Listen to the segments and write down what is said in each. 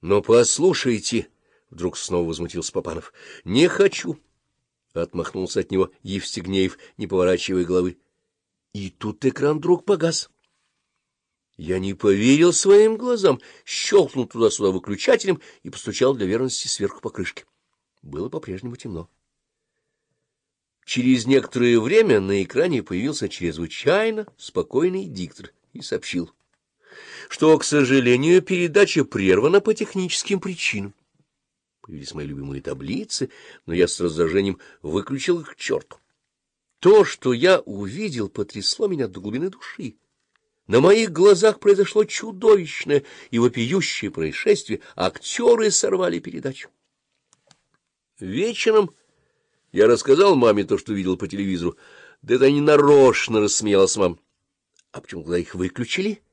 — Но послушайте, — вдруг снова возмутился Попанов, — не хочу. Отмахнулся от него Евстигнеев, не поворачивая головы. И тут экран вдруг погас. Я не поверил своим глазам, щелкнул туда-сюда выключателем и постучал для верности сверху по крышке. Было по-прежнему темно. Через некоторое время на экране появился чрезвычайно спокойный диктор и сообщил, что, к сожалению, передача прервана по техническим причинам. Появились мои любимые таблицы, но я с раздражением выключил их к черту. То, что я увидел, потрясло меня до глубины души. На моих глазах произошло чудовищное и вопиющее происшествие. Актеры сорвали передачу. Вечером я рассказал маме то, что видел по телевизору. Да это не нарочно, — рассмеялась мама. — А почему, когда их выключили? —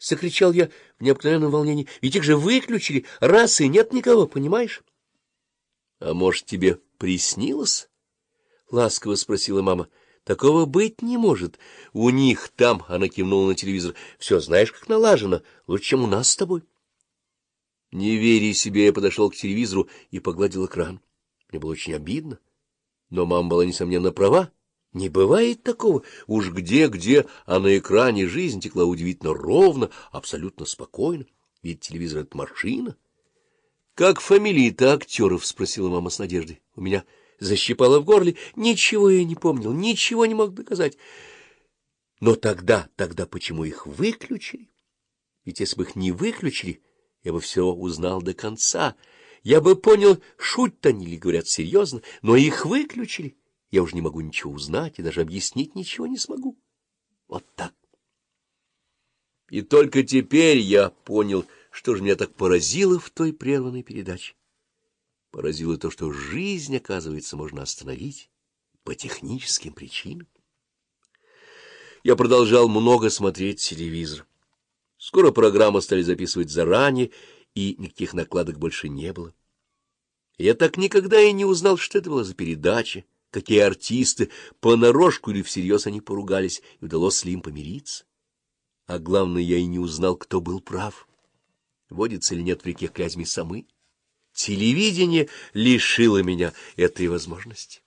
закричал я в необыкновенном волнении. — Ведь их же выключили, раз и нет никого, понимаешь? — А может, тебе приснилось? — ласково спросила мама. — Такого быть не может. У них там, — она кивнула на телевизор, — все знаешь, как налажено, лучше, чем у нас с тобой. Не веря себе, я подошел к телевизору и погладил экран. Мне было очень обидно, но мама была, несомненно, права. Не бывает такого. Уж где-где, а на экране жизнь текла удивительно ровно, абсолютно спокойно. Ведь телевизор — это машина. — Как фамилии-то актеров? — спросила мама с надеждой. У меня защипало в горле. Ничего я не помнил, ничего не мог доказать. Но тогда, тогда почему их выключили? Ведь если бы их не выключили, я бы все узнал до конца. Я бы понял, шутят они или говорят серьезно, но их выключили. Я уже не могу ничего узнать и даже объяснить ничего не смогу. Вот так. И только теперь я понял, что же меня так поразило в той прерванной передаче. Поразило то, что жизнь, оказывается, можно остановить по техническим причинам. Я продолжал много смотреть телевизор. Скоро программы стали записывать заранее, и никаких накладок больше не было. Я так никогда и не узнал, что это была за передача, какие артисты, понарошку или всерьез они поругались, и удалось ли им помириться. А главное, я и не узнал, кто был прав. Водится ли нет в реке Клязьме самы. Телевидение лишило меня этой возможности.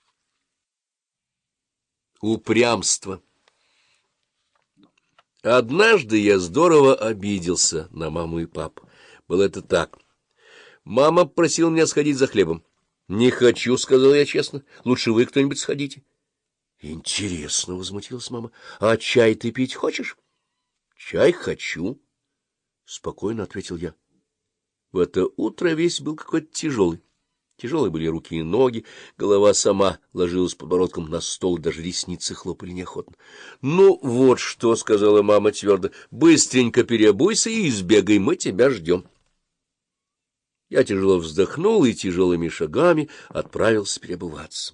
Упрямство Однажды я здорово обиделся на маму и папу. Было это так. Мама просила меня сходить за хлебом. — Не хочу, — сказал я честно. — Лучше вы кто-нибудь сходите. — Интересно, — возмутилась мама. — А чай ты пить хочешь? — Чай хочу, — спокойно ответил я. В это утро весь был какой-то тяжелый. Тяжелые были руки и ноги, голова сама ложилась подбородком на стол, даже ресницы хлопали неохотно. — Ну, вот что, — сказала мама твердо, — быстренько переобуйся и избегай, мы тебя ждем. Я тяжело вздохнул и тяжелыми шагами отправился переобуваться.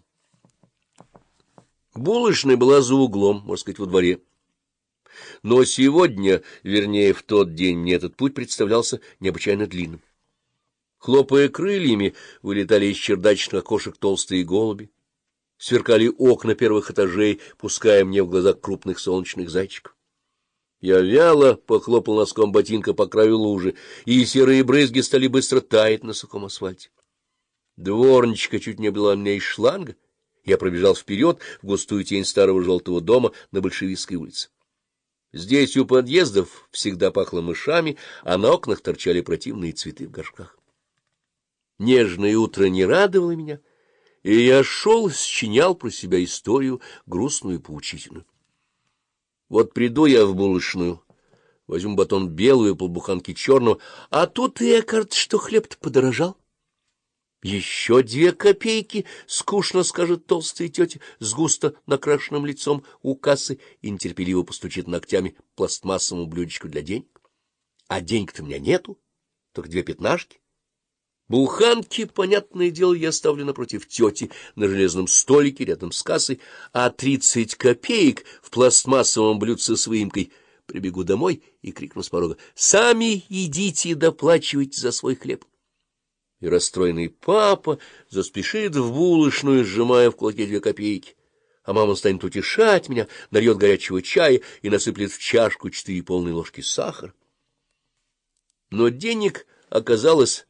Булочная была за углом, можно сказать, во дворе. Но сегодня, вернее, в тот день, мне этот путь представлялся необычайно длинным. Хлопая крыльями, вылетали из чердачных окошек толстые голуби. Сверкали окна первых этажей, пуская мне в глаза крупных солнечных зайчиков. Я вяло похлопал носком ботинка по краю лужи, и серые брызги стали быстро таять на сухом асфальте. Дворничка чуть не была меня из шланга. Я пробежал вперед в густую тень старого желтого дома на Большевистской улице. Здесь у подъездов всегда пахло мышами, а на окнах торчали противные цветы в горшках. Нежное утро не радовало меня, и я шел, счинял про себя историю грустную и поучительную. Вот приду я в булочную, возьму батон белую, полбуханки черного, а тут и окажется, что хлеб-то подорожал. Еще две копейки, скучно скажет толстая тетя с густо накрашенным лицом у кассы и нетерпеливо постучит ногтями пластмассовому блюдечку для денег. А денег-то у меня нету, только две пятнашки. Буханки, понятное дело, я ставлю напротив тети на железном столике рядом с кассой, а тридцать копеек в пластмассовом блюдце с выемкой прибегу домой и крикну с порога «Сами идите и доплачивайте за свой хлеб». И расстроенный папа заспешит в булочную, сжимая в кулаке две копейки, а мама станет утешать меня, нальет горячего чая и насыплет в чашку четыре полные ложки сахара. Но денег оказалось